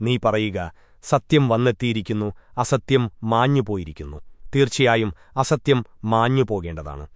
നീ പറയുക സത്യം വന്നെത്തിയിരിക്കുന്നു അസത്യം മാഞ്ഞുപോയിരിക്കുന്നു. തീർച്ചയായും അസത്യം മാഞ്ഞുപോകേണ്ടതാണ്.